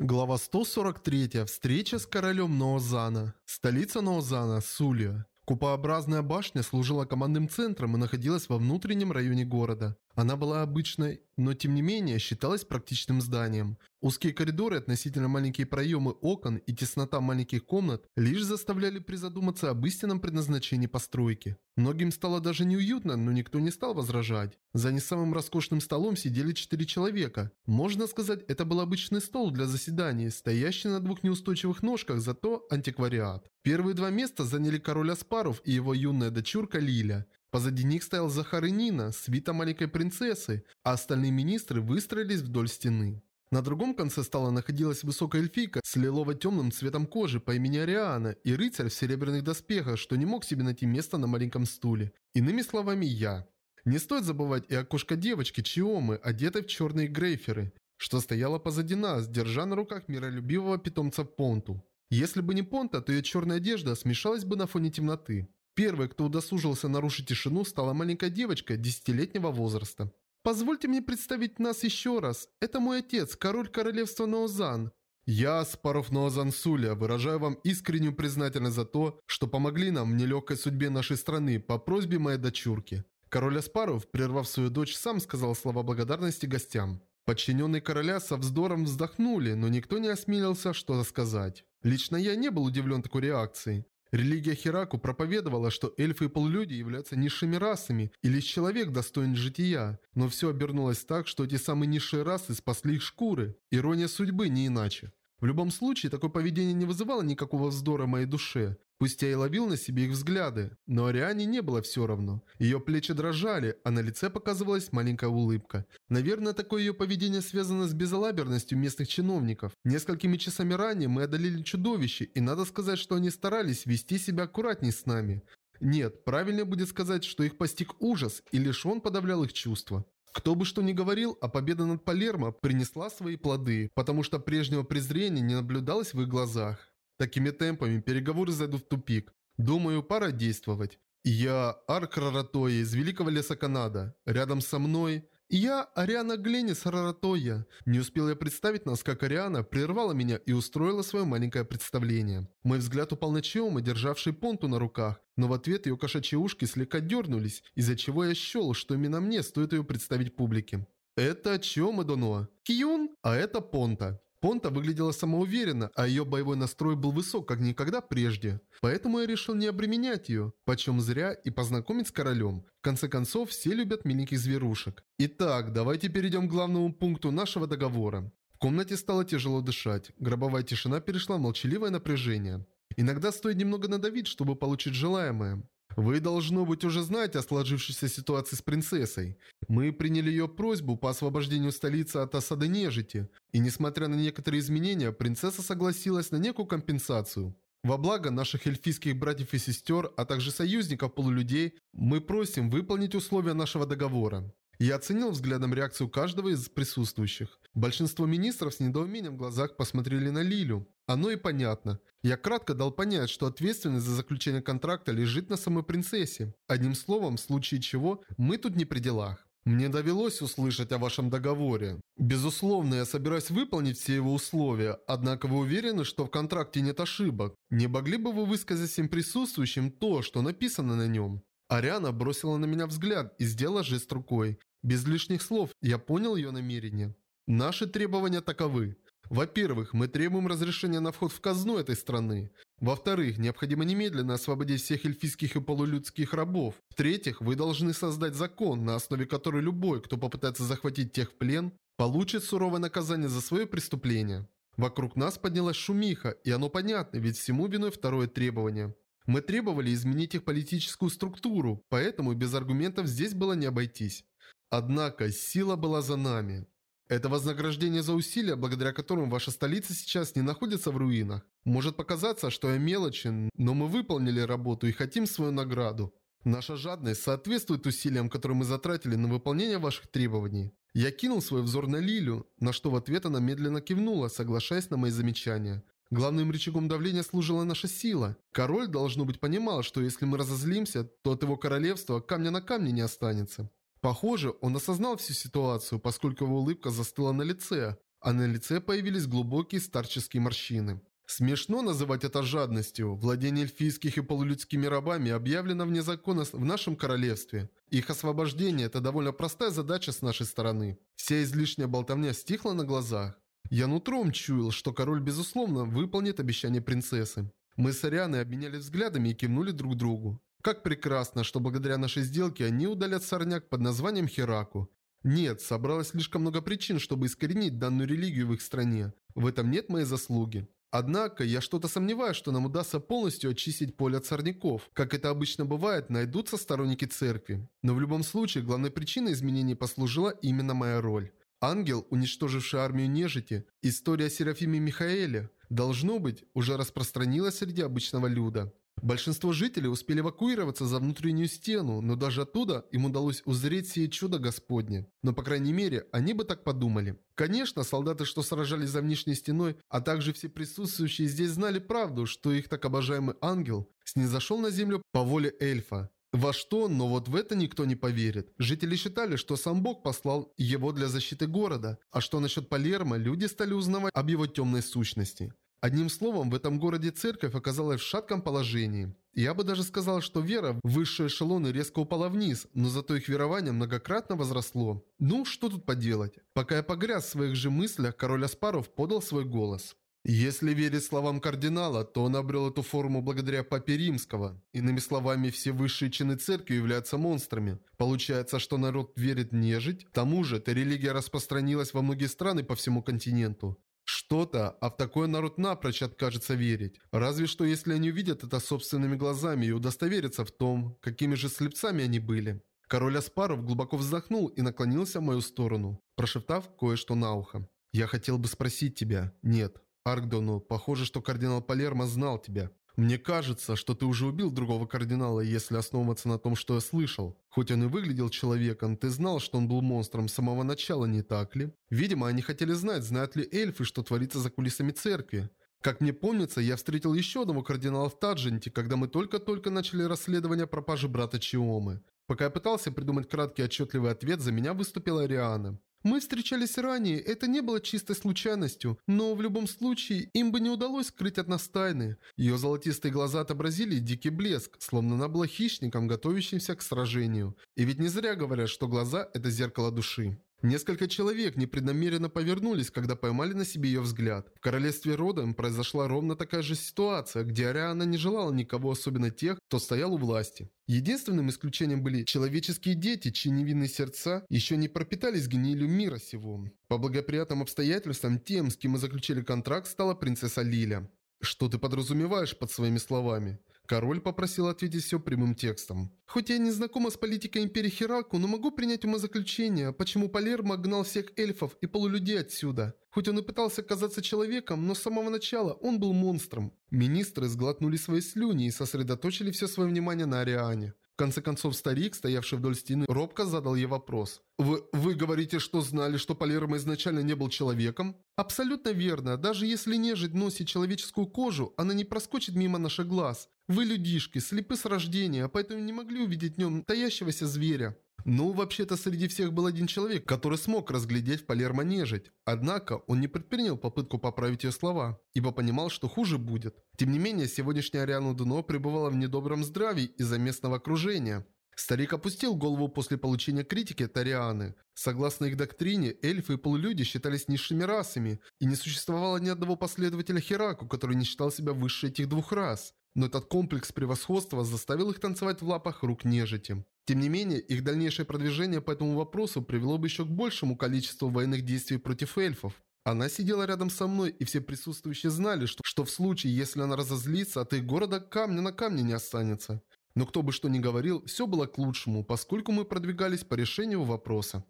Глава 143. Встреча с королем Ноозана. Столица Ноозана, Сулия. Купообразная башня служила командным центром и находилась во внутреннем районе города. Она была обычной, но тем не менее считалась практичным зданием. Узкие коридоры, относительно маленькие проемы окон и теснота маленьких комнат лишь заставляли призадуматься об истинном предназначении постройки. Многим стало даже неуютно, но никто не стал возражать. За не самым роскошным столом сидели четыре человека. Можно сказать, это был обычный стол для заседаний, стоящий на двух неустойчивых ножках, зато антиквариат. Первые два места заняли король Аспаров и его юная дочурка Лиля. Позади них стоял Захар и Нина, свита маленькой принцессы, а остальные министры выстроились вдоль стены. На другом конце стола находилась высокая эльфийка с лилово-темным цветом кожи по имени Ариана и рыцарь в серебряных доспехах, что не мог себе найти место на маленьком стуле. Иными словами, я. Не стоит забывать и окошко девочки Чиомы, одетой в черные грейферы, что стояла позади нас, держа на руках миролюбивого питомца Понту. Если бы не Понта, то ее черная одежда смешалась бы на фоне темноты. Первой, кто удосужился нарушить тишину, стала маленькая девочка десятилетнего возраста. «Позвольте мне представить нас еще раз. Это мой отец, король королевства Ноозан». «Я, Спаров Ноозан Суля, выражаю вам искреннюю признательность за то, что помогли нам в нелегкой судьбе нашей страны по просьбе моей дочурки». Король Аспаров, прервав свою дочь, сам сказал слова благодарности гостям. Подчиненные короля со вздором вздохнули, но никто не осмелился что-то сказать. Лично я не был удивлен такой реакцией. Религия Хираку проповедовала, что эльфы и полулюди являются низшими расами, и лишь человек достоин жития. Но все обернулось так, что эти самые низшие расы спасли их шкуры. Ирония судьбы не иначе. В любом случае, такое поведение не вызывало никакого вздора в моей душе. Пусть я и ловил на себе их взгляды, но Ариане не было все равно. Ее плечи дрожали, а на лице показывалась маленькая улыбка. Наверное, такое ее поведение связано с безалаберностью местных чиновников. Несколькими часами ранее мы одолели чудовище, и надо сказать, что они старались вести себя аккуратней с нами. Нет, правильнее будет сказать, что их постиг ужас, и лишь он подавлял их чувства. Кто бы что ни говорил, а победа над Палермо принесла свои плоды, потому что прежнего презрения не наблюдалось в их глазах. Такими темпами переговоры зайдут в тупик. Думаю, пора действовать. Я Арк Раратоя из Великого Леса Канада. Рядом со мной... Я Ариана Гленнис Раратоя. Не успел я представить нас, как Ариана прервала меня и устроила свое маленькое представление. Мой взгляд упал на Чиома, державший понту на руках, но в ответ ее кошачьи ушки слегка дернулись, из-за чего я счел, что именно мне стоит ее представить публике. Это Чиома Доноа. Киюн, а это Понта. Понта выглядела самоуверенно, а ее боевой настрой был высок, как никогда прежде. Поэтому я решил не обременять ее, почем зря, и познакомить с королем. В конце концов, все любят миленьких зверушек. Итак, давайте перейдем к главному пункту нашего договора. В комнате стало тяжело дышать. Гробовая тишина перешла в молчаливое напряжение. Иногда стоит немного надавить, чтобы получить желаемое. Вы, должно быть, уже знаете о сложившейся ситуации с принцессой. Мы приняли ее просьбу по освобождению столицы от осады нежити. И несмотря на некоторые изменения, принцесса согласилась на некую компенсацию. Во благо наших эльфийских братьев и сестер, а также союзников полулюдей, мы просим выполнить условия нашего договора. Я оценил взглядом реакцию каждого из присутствующих. Большинство министров с недоумением в глазах посмотрели на Лилю. Оно и понятно. Я кратко дал понять, что ответственность за заключение контракта лежит на самой принцессе. Одним словом, в случае чего, мы тут не при делах. Мне довелось услышать о вашем договоре. Безусловно, я собираюсь выполнить все его условия, однако вы уверены, что в контракте нет ошибок? Не могли бы вы высказать всем присутствующим то, что написано на нем? Ариана бросила на меня взгляд и сделала жест рукой. Без лишних слов я понял ее намерение. Наши требования таковы. Во-первых, мы требуем разрешения на вход в казну этой страны. Во-вторых, необходимо немедленно освободить всех эльфийских и полулюдских рабов. В-третьих, вы должны создать закон, на основе которой любой, кто попытается захватить тех в плен, получит суровое наказание за свое преступление. Вокруг нас поднялась шумиха, и оно понятно, ведь всему виной второе требование. Мы требовали изменить их политическую структуру, поэтому без аргументов здесь было не обойтись. Однако сила была за нами. Это вознаграждение за усилия, благодаря которым ваша столица сейчас не находится в руинах. Может показаться, что я мелочен, но мы выполнили работу и хотим свою награду. Наша жадность соответствует усилиям, которые мы затратили на выполнение ваших требований. Я кинул свой взор на Лилю, на что в ответ она медленно кивнула, соглашаясь на мои замечания. Главным рычагом давления служила наша сила. Король, должно быть, понимал, что если мы разозлимся, то от его королевства камня на камне не останется. Похоже, он осознал всю ситуацию, поскольку его улыбка застыла на лице, а на лице появились глубокие старческие морщины. Смешно называть это жадностью. Владение эльфийских и полулюдскими рабами объявлено вне закона в нашем королевстве. Их освобождение – это довольно простая задача с нашей стороны. Вся излишняя болтовня стихла на глазах. Я нутром чуял, что король безусловно выполнит обещание принцессы. Мы с Арианой обменялись взглядами и кивнули друг другу. Как прекрасно, что благодаря нашей сделке они удалят сорняк под названием Хераку. Нет, собралось слишком много причин, чтобы искоренить данную религию в их стране. В этом нет моей заслуги. Однако, я что-то сомневаюсь, что нам удастся полностью очистить поле от сорняков. Как это обычно бывает, найдутся сторонники церкви. Но в любом случае, главной причиной изменений послужила именно моя роль. Ангел, уничтоживший армию нежити, история о Серафиме Михаэле, должно быть, уже распространилась среди обычного люда. Большинство жителей успели эвакуироваться за внутреннюю стену, но даже оттуда им удалось узреть сие чудо Господне. Но, по крайней мере, они бы так подумали. Конечно, солдаты, что сражались за внешней стеной, а также все присутствующие здесь знали правду, что их так обожаемый ангел снизошел на землю по воле эльфа. Во что, но вот в это никто не поверит. Жители считали, что сам Бог послал его для защиты города, а что насчет Палермо, люди стали узнавать об его темной сущности. Одним словом, в этом городе церковь оказалась в шатком положении. Я бы даже сказал, что вера в высшие эшелоны резко упала вниз, но зато их верование многократно возросло. Ну, что тут поделать? Пока я погряз в своих же мыслях, король Аспаров подал свой голос. Если верить словам кардинала, то он обрел эту форму благодаря папе римского. Иными словами, все высшие чины церкви являются монстрами. Получается, что народ верит в нежить? К тому же, эта религия распространилась во многие страны по всему континенту. Что-то, а в такой народ напрочь откажется верить. Разве что если они увидят это собственными глазами и удостоверятся в том, какими же слепцами они были. Король Аспаров глубоко вздохнул и наклонился в мою сторону, прошептав кое-что на ухо. «Я хотел бы спросить тебя. Нет. Аркдону, похоже, что кардинал Палермо знал тебя. Мне кажется, что ты уже убил другого кардинала, если основываться на том, что я слышал. Хоть он и выглядел человеком, ты знал, что он был монстром с самого начала, не так ли? Видимо, они хотели знать, знают ли эльфы, что творится за кулисами церкви. Как мне помнится, я встретил еще одного кардинала в Тадженте, когда мы только-только начали расследование пропажи брата Чиомы. Пока я пытался придумать краткий отчетливый ответ, за меня выступила Ариана. Мы встречались ранее, это не было чистой случайностью, но в любом случае им бы не удалось скрыть от нас тайны. Ее золотистые глаза отобразили дикий блеск, словно она была хищником, готовящимся к сражению. И ведь не зря говорят, что глаза – это зеркало души. Несколько человек непреднамеренно повернулись, когда поймали на себе ее взгляд. В королевстве Родом произошла ровно такая же ситуация, где Ариана не желала никого, особенно тех, кто стоял у власти. Единственным исключением были человеческие дети, чьи невинные сердца еще не пропитались гнилью мира сего. По благоприятным обстоятельствам, тем, с кем мы заключили контракт, стала принцесса Лиля. Что ты подразумеваешь под своими словами? Король попросил ответить все прямым текстом. «Хоть я не знакома с политикой Империи Хераку, но могу принять умозаключение, почему Палермо гнал всех эльфов и полулюдей отсюда. Хоть он и пытался казаться человеком, но с самого начала он был монстром». Министры сглотнули свои слюни и сосредоточили все свое внимание на Ариане. В конце концов, старик, стоявший вдоль стены, робко задал ей вопрос. «Вы, вы говорите, что знали, что Палермо изначально не был человеком?» «Абсолютно верно. Даже если нежить носит человеческую кожу, она не проскочит мимо наших глаз. Вы, людишки, слепы с рождения, поэтому не могли увидеть в нем таящегося зверя. Ну, вообще-то среди всех был один человек, который смог разглядеть в Палермо нежить. Однако он не предпринял попытку поправить ее слова, ибо понимал, что хуже будет. Тем не менее, сегодняшняя Ариана Дуно пребывала в недобром здравии из-за местного окружения. Старик опустил голову после получения критики от Арианы. Согласно их доктрине, эльфы и полулюди считались низшими расами, и не существовало ни одного последователя Хераку, который не считал себя выше этих двух рас. Но этот комплекс превосходства заставил их танцевать в лапах рук нежити. Тем не менее, их дальнейшее продвижение по этому вопросу привело бы еще к большему количеству военных действий против эльфов. Она сидела рядом со мной, и все присутствующие знали, что, что в случае, если она разозлится, от их города камня на камне не останется. Но кто бы что ни говорил, все было к лучшему, поскольку мы продвигались по решению вопроса.